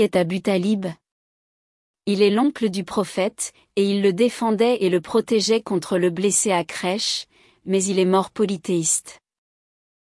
est Abu Talib Il est l'oncle du prophète, et il le défendait et le protégeait contre le blessé à crèche, mais il est mort polythéiste.